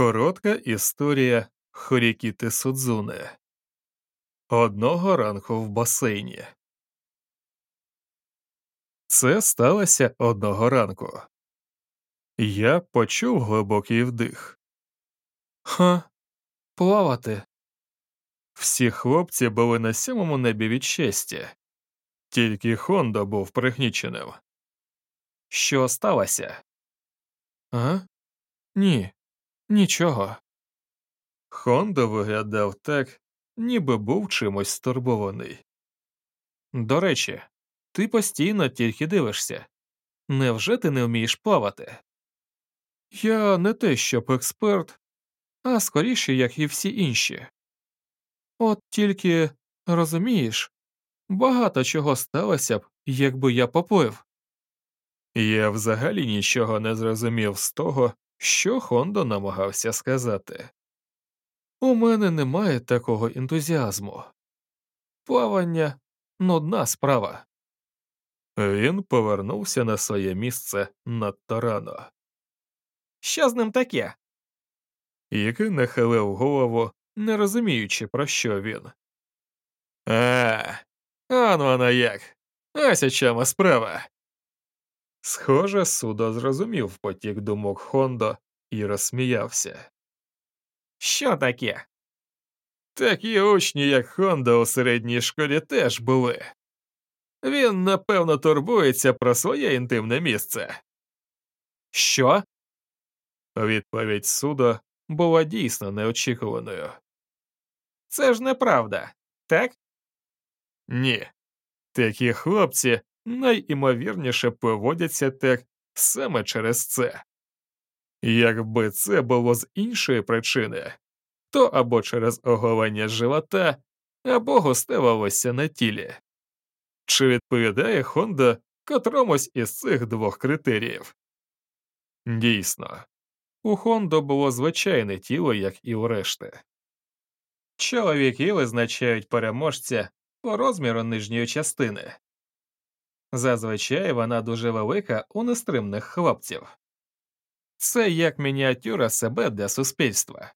Коротка історія Хорікіти Судзуне Одного ранку в басейні. Це сталося одного ранку. Я почув глибокий вдих. Ха, плавати. Всі хлопці були на сьомому небі від щастя, тільки Хондо був пригніченим. Що сталося? А? Ні. Нічого. Хондо виглядав так, ніби був чимось стурбований. До речі, ти постійно тільки дивишся. Невже ти не вмієш плавати? Я не те, щоб експерт, а скоріше, як і всі інші. От тільки, розумієш, багато чого сталося б, якби я поплив. Я взагалі нічого не зрозумів з того, що Хондо намагався сказати? У мене немає такого ентузіазму. Плавання нудна справа. Він повернувся на своє місце надто рано. Що з ним таке? Іки нахилив голову, не розуміючи, про що він. А, он воно як. Ось у чому справа. Схоже, судо зрозумів потік думок Хондо і розсміявся. Що таке? Такі учні, як Хондо у середній школі, теж були. Він, напевно, турбується про своє інтимне місце. Що? Відповідь судо була дійсно неочікуваною. Це ж неправда, так? Ні. Такі хлопці найімовірніше поводяться так саме через це. Якби це було з іншої причини, то або через оголення живота, або густе волосся на тілі. Чи відповідає Хонда котромусь із цих двох критеріїв? Дійсно, у Хондо було звичайне тіло, як і у решти. Чоловіки визначають переможця по розміру нижньої частини. Зазвичай вона дуже велика у нестримних хлопців. Це як мініатюра себе для суспільства.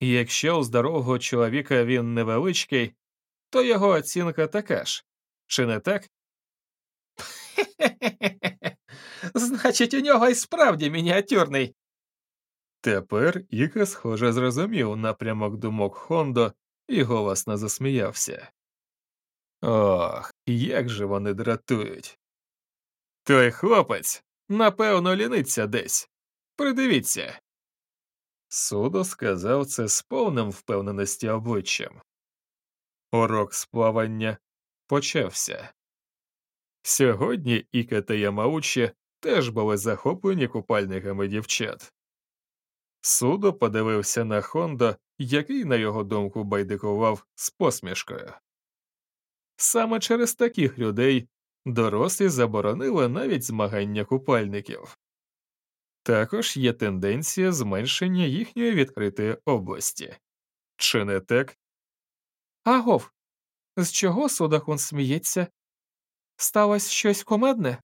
Якщо у здорового чоловіка він невеличкий, то його оцінка така ж, чи не так? Значить, у нього і справді мініатюрний. Тепер Іка, схоже, зрозумів напрямок думок Хондо і голосно засміявся. Ох, як же вони дратують. Той хлопець, напевно, ліниться десь. Придивіться. Судо сказав це з повним впевненості обличчям. Урок сплавання почався. Сьогодні Іка та Ямаучі теж були захоплені купальниками дівчат. Судо подивився на Хондо, який, на його думку, байдикував з посмішкою. Саме через таких людей дорослі заборонили навіть змагання купальників. Також є тенденція зменшення їхньої відкритої області. Чи не так? Агов, з чого Судахун сміється? Сталося щось комедне?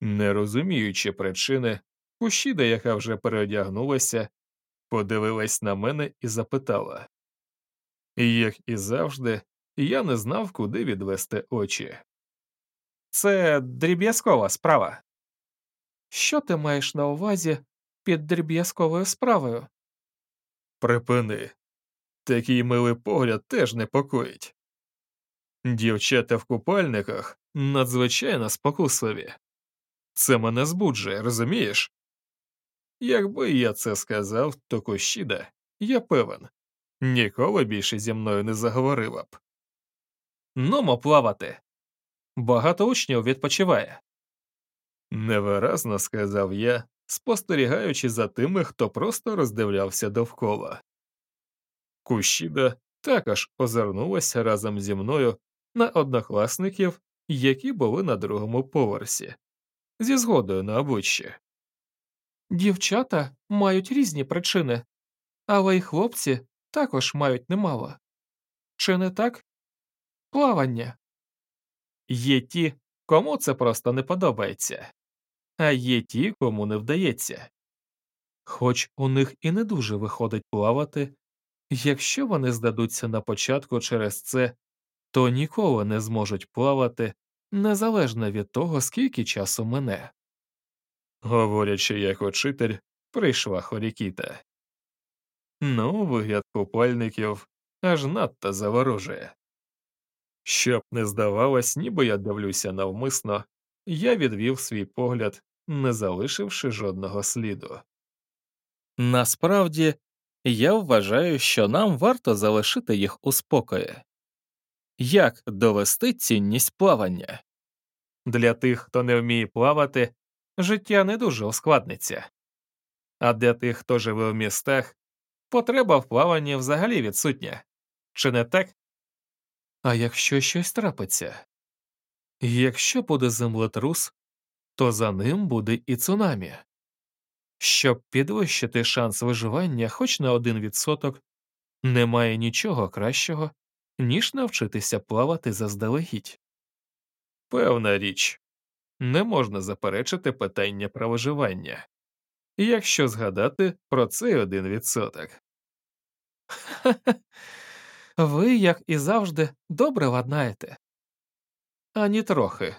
Не розуміючи причини, Кущіда, яка вже переодягнулася, подивилась на мене і запитала. Як і завжди, я не знав, куди відвести очі. Це дріб'язкова справа. Що ти маєш на увазі під дріб'язковою справою? Припини. Такий милий погляд теж непокоїть. Дівчата в купальниках надзвичайно спокусливі. Це мене збуджує, розумієш? Якби я це сказав, то Кощіда, я певен, ніколи більше зі мною не заговорила б. Нумо плавати. Багато учнів відпочиває. Невиразно сказав я, спостерігаючи за тими, хто просто роздивлявся довкола. Кущіда також озирнулася разом зі мною на однокласників, які були на другому поверсі, зі згодою на обличчі. Дівчата мають різні причини, але й хлопці також мають немало. Чи не так? Плавання. Є ті, кому це просто не подобається, а є ті, кому не вдається. Хоч у них і не дуже виходить плавати, якщо вони здадуться на початку через це, то ніколи не зможуть плавати незалежно від того, скільки часу мине. Говорячи як учитель, прийшла Хорікіта. Ну, вигляд купальників аж надто заворожує. Щоб не здавалось, ніби я дивлюся навмисно, я відвів свій погляд, не залишивши жодного сліду. Насправді, я вважаю, що нам варто залишити їх у спокої. Як довести цінність плавання? Для тих, хто не вміє плавати, життя не дуже ускладниться, а для тих, хто живе в містах, потреба в плаванні взагалі відсутня. Чи не так? А якщо щось трапиться? Якщо буде землетрус, то за ним буде і цунамі. Щоб підвищити шанс виживання хоч на один відсоток, немає нічого кращого, ніж навчитися плавати заздалегідь. Певна річ, не можна заперечити питання про виживання, якщо згадати про цей один відсоток. Ви, як і завжди, добре ладнаєте. Ані трохи.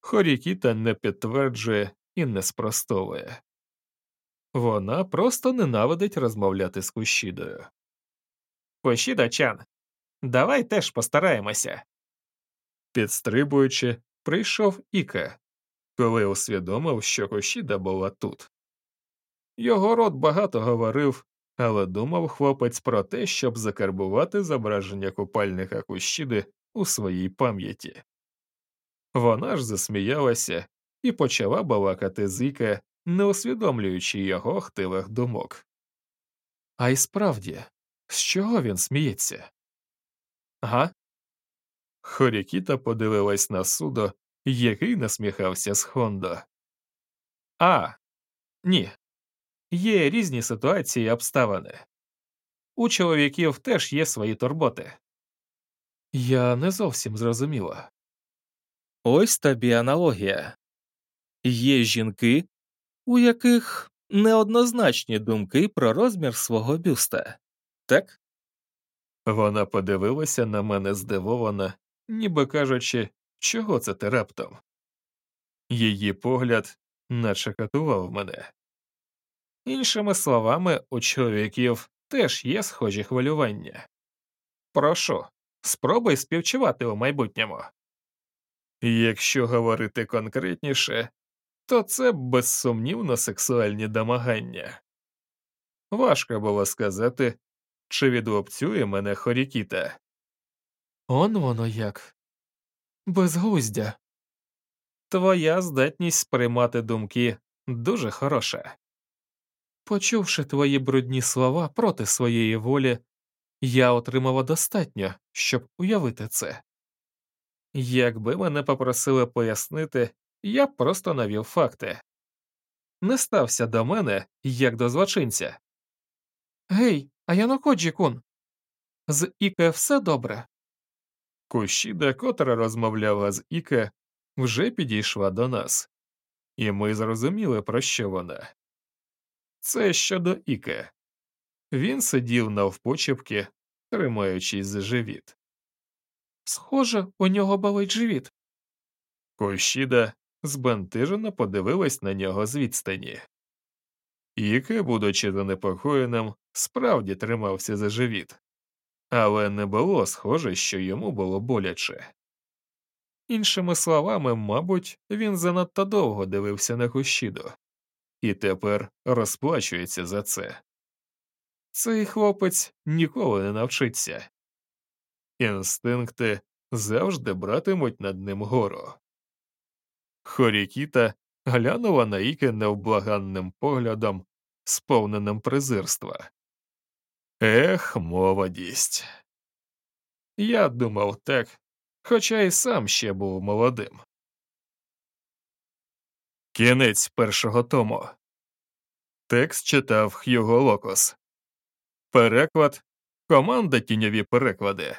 Хорікіта не підтверджує і не спростовує. Вона просто ненавидить розмовляти з Кущідою. Кущіда чан, давай теж постараємося. Підстрибуючи, прийшов Іка, коли усвідомив, що Кущіда була тут. Його рот багато говорив, але думав хлопець про те, щоб закарбувати зображення купальника Кущіди у своїй пам'яті. Вона ж засміялася і почала балакати з Іка, не усвідомлюючи його хтивих думок. А й справді, з чого він сміється? Га? Хорікіта подивилась на судо, який насміхався з Хондо. А, ні. Є різні ситуації і обставини. У чоловіків теж є свої турботи. Я не зовсім зрозуміла. Ось тобі аналогія. Є жінки, у яких неоднозначні думки про розмір свого бюста, так? Вона подивилася на мене здивована, ніби кажучи, чого це ти раптом. Її погляд наче катував мене. Іншими словами, у чоловіків теж є схожі хвилювання. Прошу, спробуй співчувати у майбутньому. Якщо говорити конкретніше, то це безсумнівно сексуальні домагання. Важко було сказати, чи відлопцює мене Хорікіта. Он воно як безглуздя. Твоя здатність сприймати думки дуже хороша. Почувши твої брудні слова проти своєї волі, я отримала достатньо, щоб уявити це. Якби мене попросили пояснити, я б просто навів факти. Не стався до мене, як до злочинця. Гей, а Янокоджі кун. З Іке все добре. Кущіда, котра розмовляла з Іке, вже підійшла до нас, і ми зрозуміли, про що вона. Це щодо Іке. Він сидів навпочепки, тримаючись за живіт. Схоже, у нього болить живіт. Кощіда збентежено подивилась на нього з відстані. Іке, будучи занепокоєним, справді тримався за живіт, але не було схоже, що йому було боляче. Іншими словами, мабуть, він занадто довго дивився на Кущіду і тепер розплачується за це. Цей хлопець ніколи не навчиться. Інстинкти завжди братимуть над ним гору. Хорікіта глянула на Іке невблаганним поглядом, сповненим презирства. Ех, молодість. Я думав так, хоча й сам ще був молодим. Кінець першого тому. Текст читав Х'юго Локос. Переклад Команда Тіньові переклади.